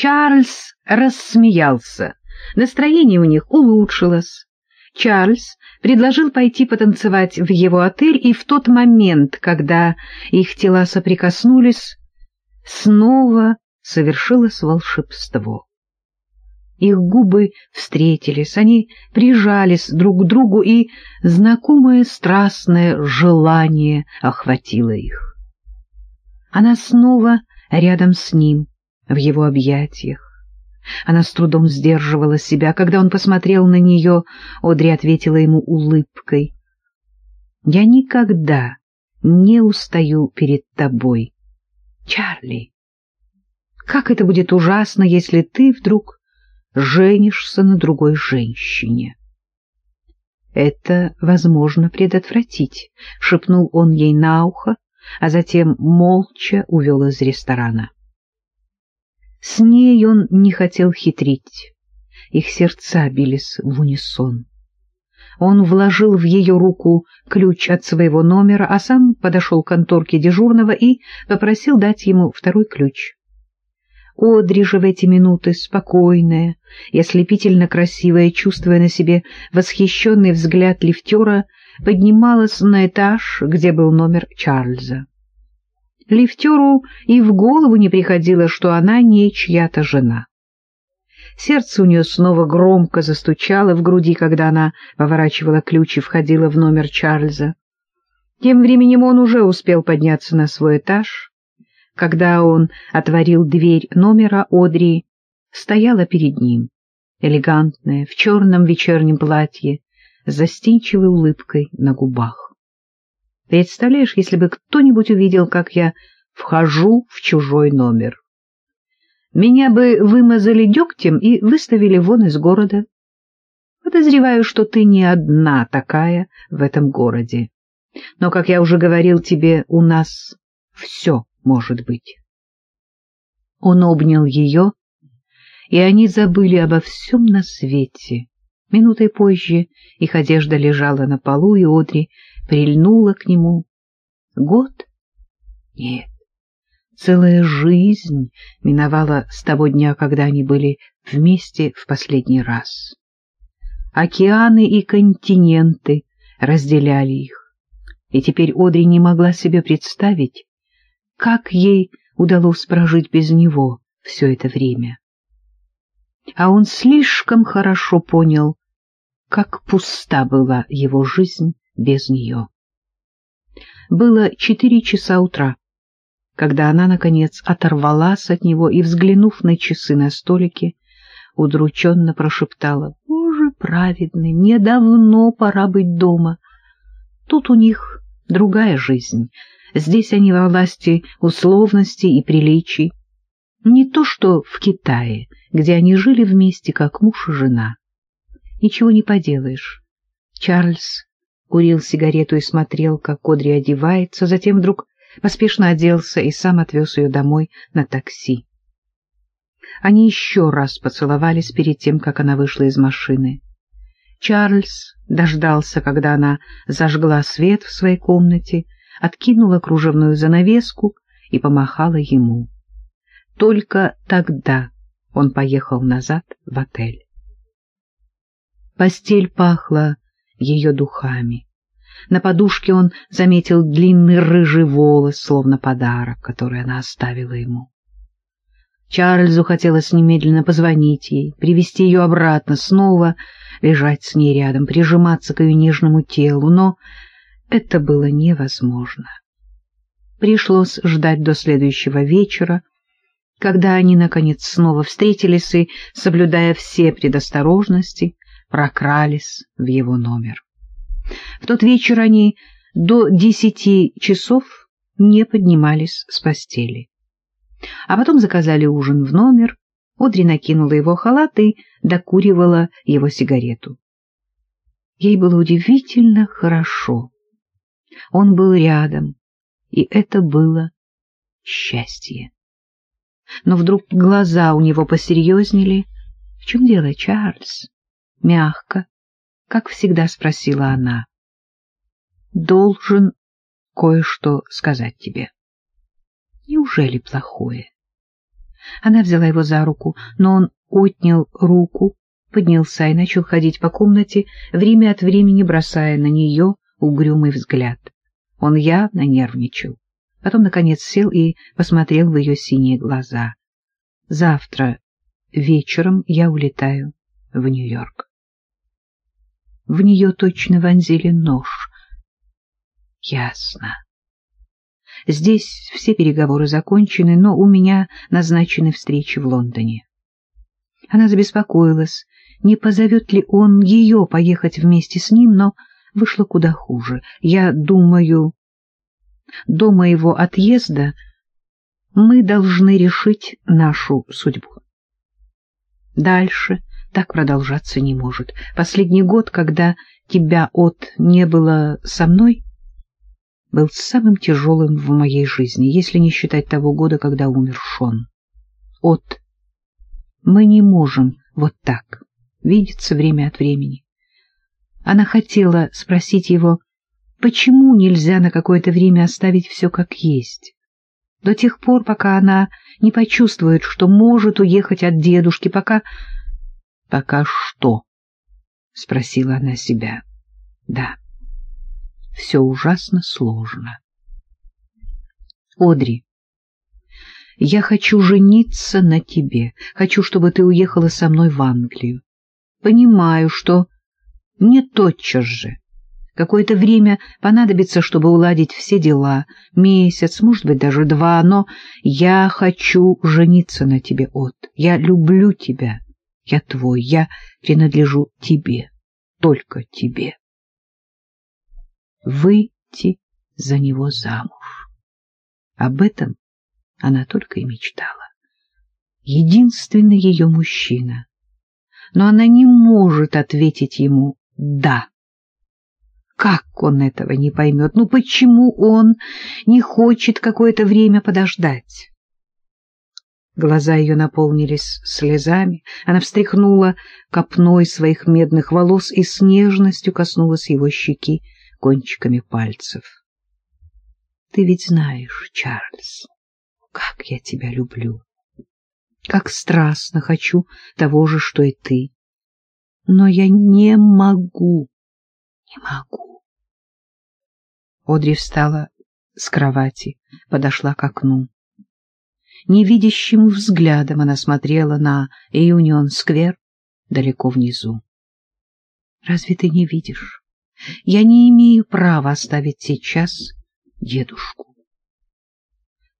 Чарльз рассмеялся. Настроение у них улучшилось. Чарльз предложил пойти потанцевать в его отель, и в тот момент, когда их тела соприкоснулись, снова совершилось волшебство. Их губы встретились, они прижались друг к другу, и знакомое страстное желание охватило их. Она снова рядом с ним, в его объятиях. Она с трудом сдерживала себя. Когда он посмотрел на нее, Одри ответила ему улыбкой. — Я никогда не устаю перед тобой, Чарли. Как это будет ужасно, если ты вдруг женишься на другой женщине. «Это возможно предотвратить», — шепнул он ей на ухо, а затем молча увел из ресторана. С ней он не хотел хитрить, их сердца бились в унисон. Он вложил в ее руку ключ от своего номера, а сам подошел к конторке дежурного и попросил дать ему второй ключ. Одри же в эти минуты, спокойная и ослепительно красивая, чувствуя на себе восхищенный взгляд лифтера, поднималась на этаж, где был номер Чарльза. Лифтеру и в голову не приходило, что она не чья-то жена. Сердце у нее снова громко застучало в груди, когда она поворачивала ключ и входила в номер Чарльза. Тем временем он уже успел подняться на свой этаж, когда он отворил дверь номера, Одри стояла перед ним, элегантная, в черном вечернем платье, с застенчивой улыбкой на губах. Представляешь, если бы кто-нибудь увидел, как я вхожу в чужой номер. Меня бы вымазали дегтем и выставили вон из города. Подозреваю, что ты не одна такая в этом городе. Но, как я уже говорил тебе, у нас все может быть. Он обнял ее, и они забыли обо всем на свете. Минутой позже их одежда лежала на полу, и Одри прильнула к нему. Год? Нет. Целая жизнь миновала с того дня, когда они были вместе в последний раз. Океаны и континенты разделяли их, и теперь Одри не могла себе представить, как ей удалось прожить без него все это время? А он слишком хорошо понял, как пуста была его жизнь без нее. Было четыре часа утра, когда она, наконец, оторвалась от него и, взглянув на часы на столике, удрученно прошептала, «Боже праведный, мне давно пора быть дома. Тут у них другая жизнь». Здесь они во власти условностей и приличий. Не то что в Китае, где они жили вместе, как муж и жена. Ничего не поделаешь. Чарльз курил сигарету и смотрел, как Кодри одевается, затем вдруг поспешно оделся и сам отвез ее домой на такси. Они еще раз поцеловались перед тем, как она вышла из машины. Чарльз дождался, когда она зажгла свет в своей комнате, откинула кружевную занавеску и помахала ему. Только тогда он поехал назад в отель. Постель пахла ее духами. На подушке он заметил длинный рыжий волос, словно подарок, который она оставила ему. Чарльзу хотелось немедленно позвонить ей, привести ее обратно, снова лежать с ней рядом, прижиматься к ее нежному телу, но это было невозможно. Пришлось ждать до следующего вечера, когда они, наконец, снова встретились и, соблюдая все предосторожности, прокрались в его номер. В тот вечер они до десяти часов не поднимались с постели. А потом заказали ужин в номер, Одри накинула его халат и докуривала его сигарету. Ей было удивительно хорошо. Он был рядом, и это было счастье. Но вдруг глаза у него посерьезнели. — В чем дело, Чарльз? — Мягко, как всегда спросила она. — Должен кое-что сказать тебе. — Неужели плохое? Она взяла его за руку, но он отнял руку, поднялся и начал ходить по комнате, время от времени бросая на нее угрюмый взгляд. Он явно нервничал. Потом, наконец, сел и посмотрел в ее синие глаза. «Завтра вечером я улетаю в Нью-Йорк». В нее точно вонзили нож. Ясно. Здесь все переговоры закончены, но у меня назначены встречи в Лондоне. Она забеспокоилась, не позовет ли он ее поехать вместе с ним, но вышло куда хуже. Я думаю, до моего отъезда мы должны решить нашу судьбу. Дальше так продолжаться не может. Последний год, когда тебя от не было со мной, был самым тяжелым в моей жизни, если не считать того года, когда умер Шон. От мы не можем вот так видеться время от времени. Она хотела спросить его, почему нельзя на какое-то время оставить все как есть. До тех пор, пока она не почувствует, что может уехать от дедушки, пока... — Пока что? — спросила она себя. — Да, все ужасно сложно. — Одри, я хочу жениться на тебе, хочу, чтобы ты уехала со мной в Англию. Понимаю, что не тотчас же. Какое-то время понадобится, чтобы уладить все дела. Месяц, может быть, даже два. Но я хочу жениться на тебе, От. Я люблю тебя. Я твой. Я принадлежу тебе. Только тебе. Выйти за него замуж. Об этом она только и мечтала. Единственный ее мужчина. Но она не может ответить ему «да». Как он этого не поймет? Ну почему он не хочет какое-то время подождать? Глаза ее наполнились слезами. Она встряхнула копной своих медных волос и с нежностью коснулась его щеки кончиками пальцев. — Ты ведь знаешь, Чарльз, как я тебя люблю, как страстно хочу того же, что и ты. Но я не могу, не могу. Одри встала с кровати, подошла к окну. Невидящим взглядом она смотрела на Юнион-сквер далеко внизу. Разве ты не видишь? Я не имею права оставить сейчас дедушку.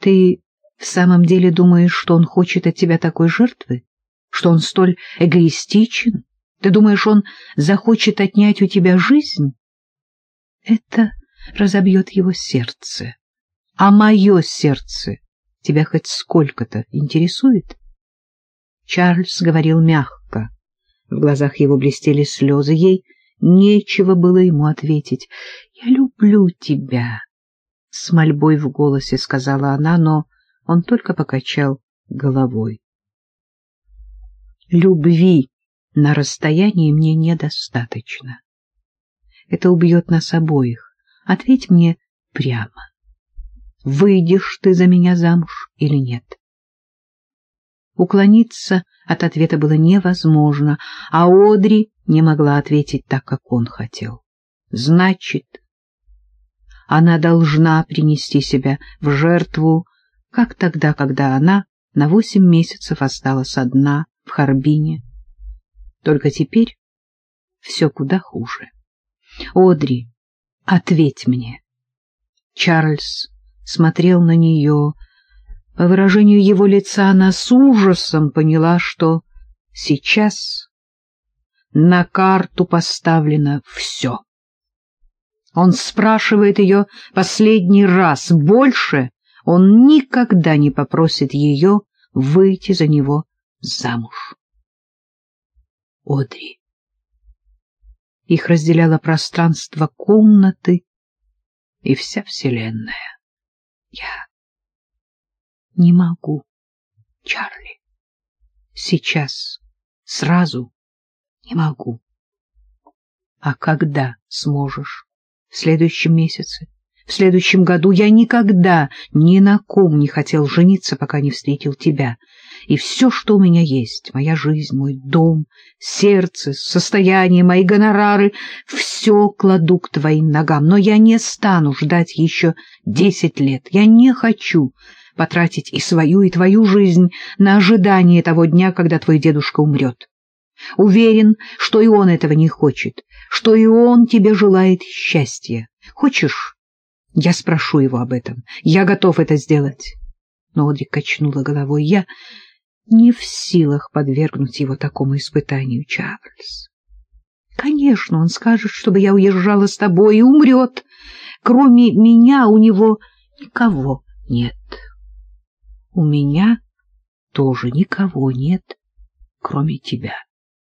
Ты в самом деле думаешь, что он хочет от тебя такой жертвы? Что он столь эгоистичен? Ты думаешь, он захочет отнять у тебя жизнь? Это разобьет его сердце. А мое сердце тебя хоть сколько-то интересует? Чарльз говорил мягко. В глазах его блестели слезы. Ей нечего было ему ответить. «Я люблю тебя», — с мольбой в голосе сказала она, но он только покачал головой. «Любви на расстоянии мне недостаточно. Это убьет нас обоих. Ответь мне прямо. Выйдешь ты за меня замуж или нет?» Уклониться от ответа было невозможно, а Одри не могла ответить так, как он хотел. Значит, она должна принести себя в жертву как тогда, когда она на восемь месяцев осталась одна в Харбине. Только теперь все куда хуже. Одри, ответь мне. Чарльз смотрел на нее. По выражению его лица она с ужасом поняла, что сейчас на карту поставлено все. Он спрашивает ее последний раз, больше он никогда не попросит ее выйти за него замуж. Одри. Их разделяло пространство комнаты и вся вселенная. Я не могу, Чарли. Сейчас, сразу не могу. А когда сможешь? В следующем месяце? В следующем году я никогда ни на ком не хотел жениться, пока не встретил тебя. И все, что у меня есть, моя жизнь, мой дом, сердце, состояние, мои гонорары, все кладу к твоим ногам. Но я не стану ждать еще десять лет. Я не хочу потратить и свою, и твою жизнь на ожидание того дня, когда твой дедушка умрет. Уверен, что и он этого не хочет, что и он тебе желает счастья. Хочешь? Я спрошу его об этом. Я готов это сделать. Но Одрик качнула головой. Я не в силах подвергнуть его такому испытанию, Чарльз. Конечно, он скажет, чтобы я уезжала с тобой и умрет. Кроме меня у него никого нет. У меня тоже никого нет, кроме тебя.